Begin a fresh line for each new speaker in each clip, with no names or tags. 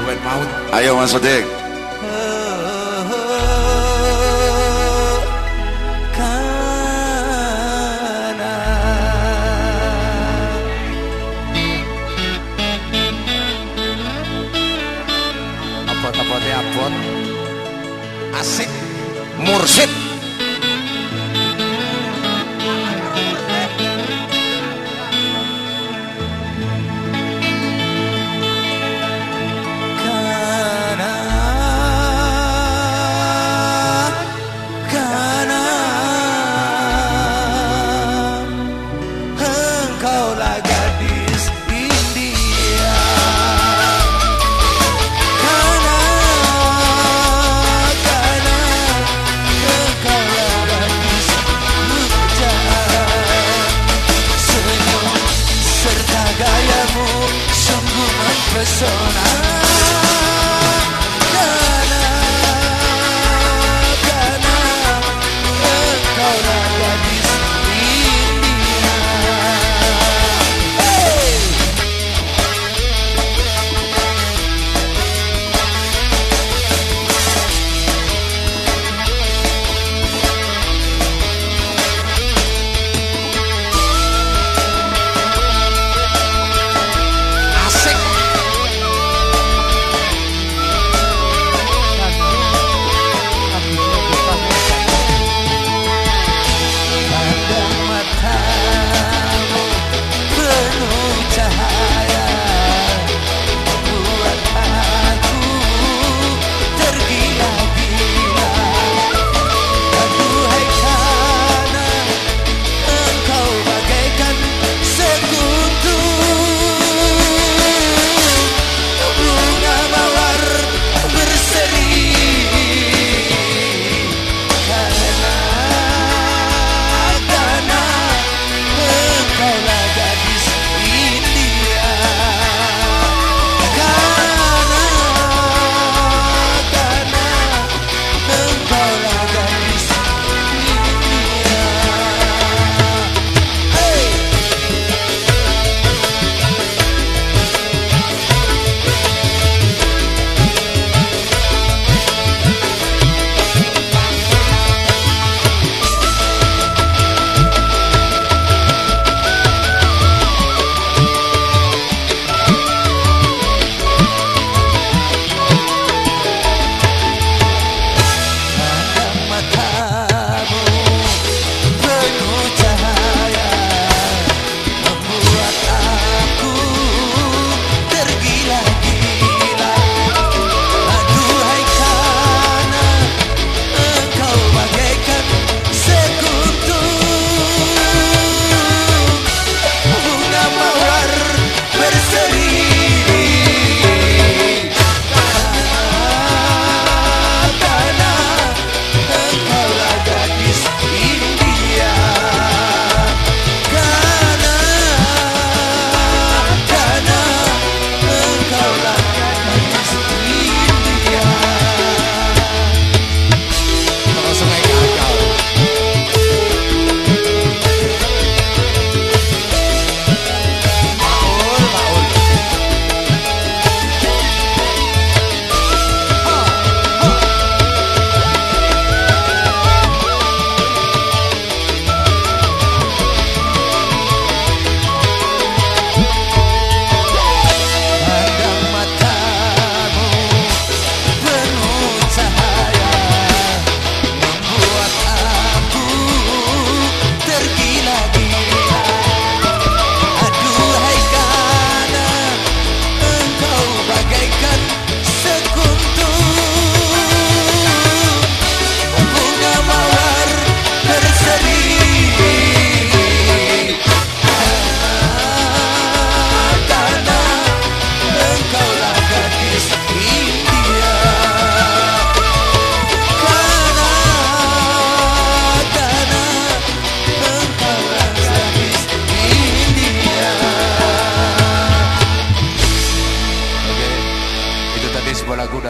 Duet. Ayo Mas Odik.
Apot-apotnya apot. Asik. Mursid. Pessoa.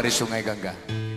Dari Sungai Gangga.